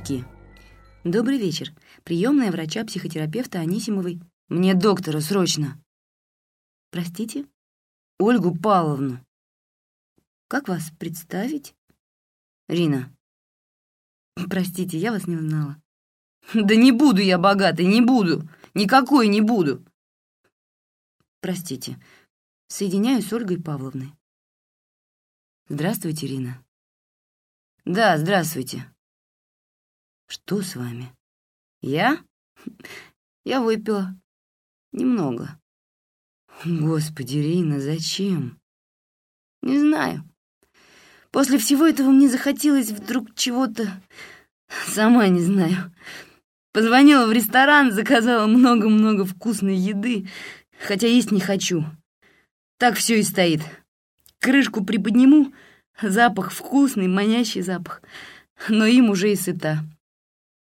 Гудки. Добрый вечер. Приемная врача-психотерапевта Анисимовой. Мне доктора срочно. Простите? Ольгу Павловну. Как вас представить? Рина. Простите, я вас не узнала. Да не буду я богатой, не буду. Никакой не буду. Простите. Соединяюсь с Ольгой Павловной. Здравствуйте, Рина. Да, здравствуйте. Что с вами? Я? Я выпила. Немного. Господи, Рина, зачем? Не знаю. После всего этого мне захотелось вдруг чего-то... Сама не знаю. Позвонила в ресторан, заказала много-много вкусной еды, хотя есть не хочу. Так все и стоит. Крышку приподниму, запах вкусный, манящий запах, но им уже и сыта.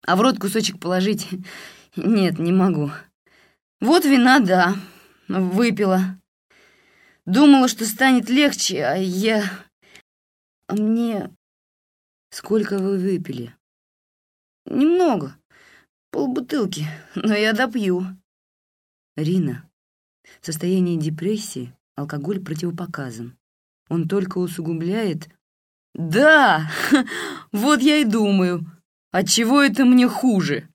А в рот кусочек положить? Нет, не могу. Вот вина, да, выпила. Думала, что станет легче, а я... А мне... Сколько вы выпили? Немного. Полбутылки, но я допью. Рина, в состоянии депрессии алкоголь противопоказан. Он только усугубляет... Да, вот я и думаю, от чего это мне хуже?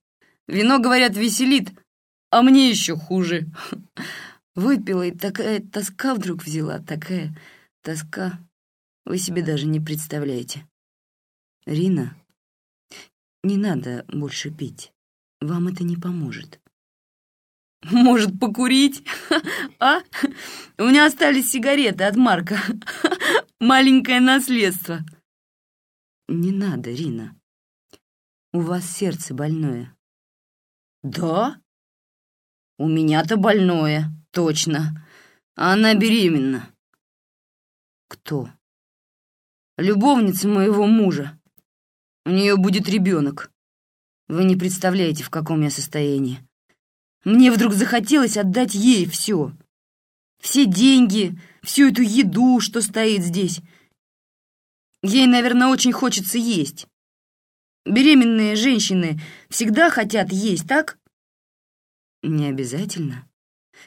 Вино, говорят, веселит, а мне еще хуже. Выпила, и такая тоска вдруг взяла, такая тоска. Вы себе даже не представляете. Рина, не надо больше пить. Вам это не поможет. Может, покурить? А? У меня остались сигареты от Марка. Маленькое наследство. Не надо, Рина. У вас сердце больное. Да? У меня-то больное, точно. А она беременна. Кто? Любовница моего мужа. У нее будет ребенок. Вы не представляете, в каком я состоянии. Мне вдруг захотелось отдать ей все. Все деньги, всю эту еду, что стоит здесь. Ей, наверное, очень хочется есть. Беременные женщины всегда хотят есть, так? Не обязательно.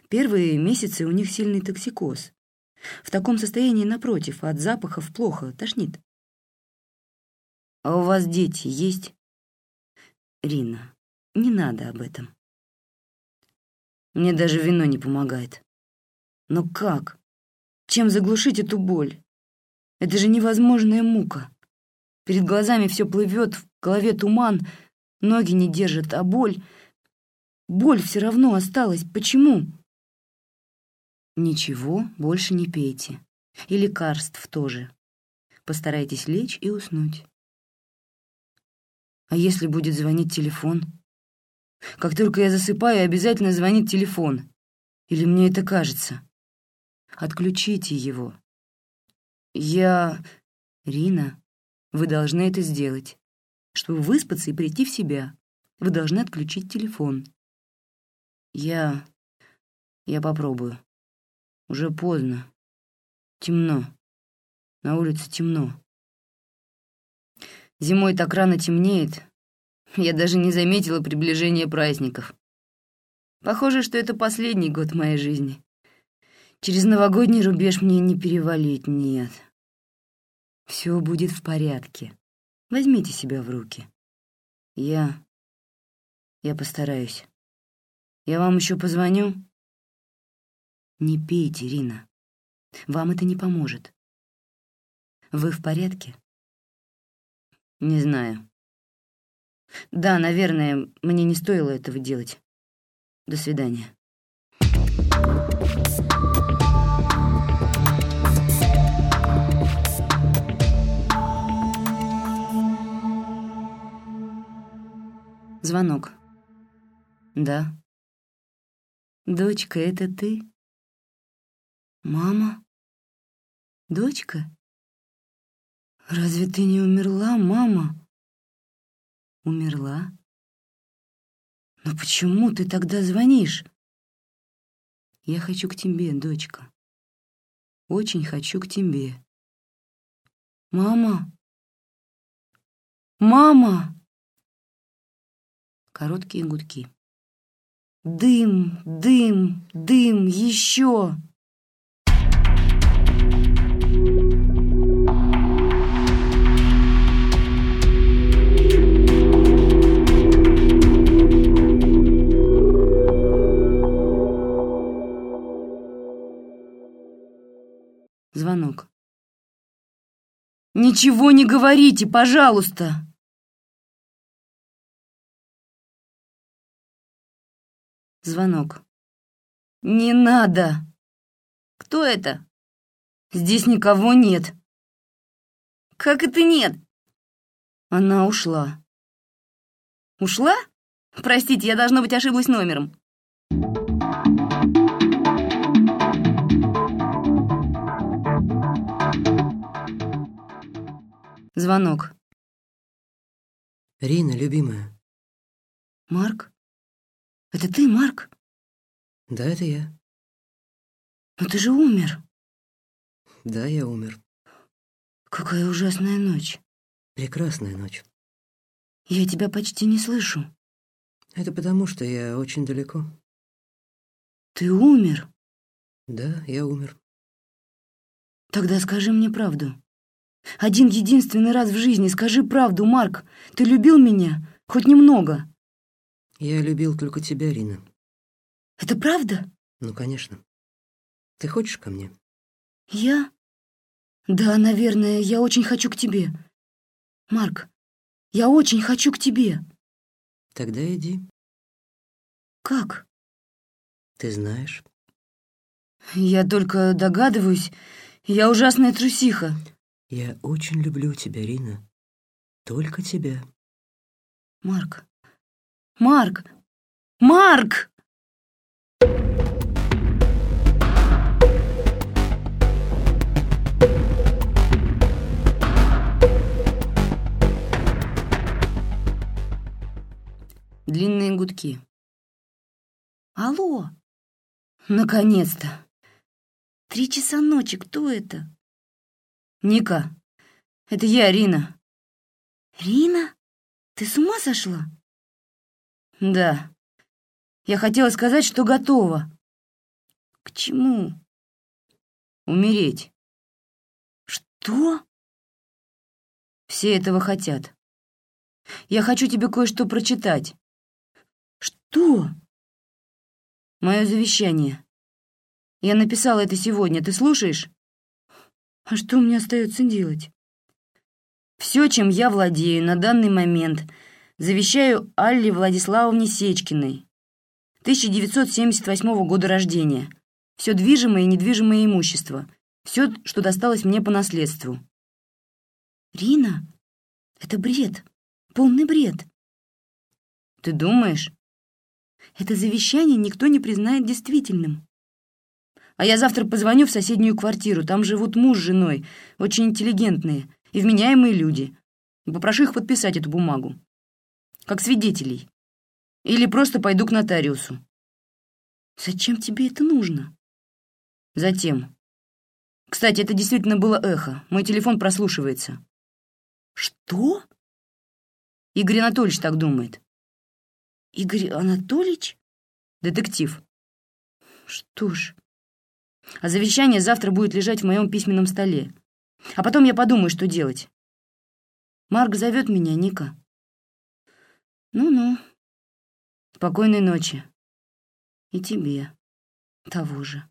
Первые месяцы у них сильный токсикоз. В таком состоянии, напротив, от запахов плохо, тошнит. А у вас дети есть? Рина, не надо об этом. Мне даже вино не помогает. Но как? Чем заглушить эту боль? Это же невозможная мука. Перед глазами все плывет, в голове туман, ноги не держат, а боль... Боль все равно осталась. Почему? Ничего, больше не пейте. И лекарств тоже. Постарайтесь лечь и уснуть. А если будет звонить телефон? Как только я засыпаю, обязательно звонит телефон. Или мне это кажется? Отключите его. Я... Рина, вы должны это сделать. Чтобы выспаться и прийти в себя, вы должны отключить телефон. Я... я попробую. Уже поздно. Темно. На улице темно. Зимой так рано темнеет. Я даже не заметила приближения праздников. Похоже, что это последний год моей жизни. Через новогодний рубеж мне не перевалить, нет. Все будет в порядке. Возьмите себя в руки. Я... я постараюсь. Я вам еще позвоню? Не пейте, Рина. Вам это не поможет. Вы в порядке? Не знаю. Да, наверное, мне не стоило этого делать. До свидания. Звонок. Да. Дочка, это ты? Мама? Дочка? Разве ты не умерла, мама? Умерла? Но почему ты тогда звонишь? Я хочу к тебе, дочка. Очень хочу к тебе. Мама? Мама! Короткие гудки. Дым, дым, дым, еще. Звонок. «Ничего не говорите, пожалуйста!» Звонок. «Не надо!» «Кто это?» «Здесь никого нет». «Как это нет?» Она ушла. «Ушла? Простите, я, должно быть, ошиблась номером». Звонок. Рина, любимая. Марк? Это ты, Марк? Да, это я. Но ты же умер. Да, я умер. Какая ужасная ночь. Прекрасная ночь. Я тебя почти не слышу. Это потому, что я очень далеко. Ты умер? Да, я умер. Тогда скажи мне правду. Один единственный раз в жизни скажи правду, Марк. Ты любил меня? Хоть немного. Я любил только тебя, Рина. Это правда? Ну, конечно. Ты хочешь ко мне? Я? Да, наверное, я очень хочу к тебе. Марк, я очень хочу к тебе. Тогда иди. Как? Ты знаешь. Я только догадываюсь. Я ужасная трусиха. Я очень люблю тебя, Рина. Только тебя. Марк. Марк! Марк! Длинные гудки. Алло! Наконец-то! Три часа ночи, кто это? Ника, это я, Рина. Рина? Ты с ума сошла? Да. Я хотела сказать, что готова. К чему? Умереть. Что? Все этого хотят. Я хочу тебе кое-что прочитать. Что? Мое завещание. Я написала это сегодня. Ты слушаешь? А что мне остается делать? Все, чем я владею на данный момент, завещаю Алле Владиславовне Сечкиной, 1978 года рождения. Все движимое и недвижимое имущество. Все, что досталось мне по наследству. Рина, это бред. Полный бред. Ты думаешь? Это завещание никто не признает действительным. А я завтра позвоню в соседнюю квартиру. Там живут муж с женой, очень интеллигентные и вменяемые люди. И попрошу их подписать эту бумагу. Как свидетелей. Или просто пойду к нотариусу. Зачем тебе это нужно? Затем. Кстати, это действительно было эхо. Мой телефон прослушивается. Что? Игорь Анатольевич так думает. Игорь Анатольевич? Детектив. Что ж... А завещание завтра будет лежать в моем письменном столе. А потом я подумаю, что делать. Марк зовет меня, Ника. Ну-ну. Спокойной ночи. И тебе того же.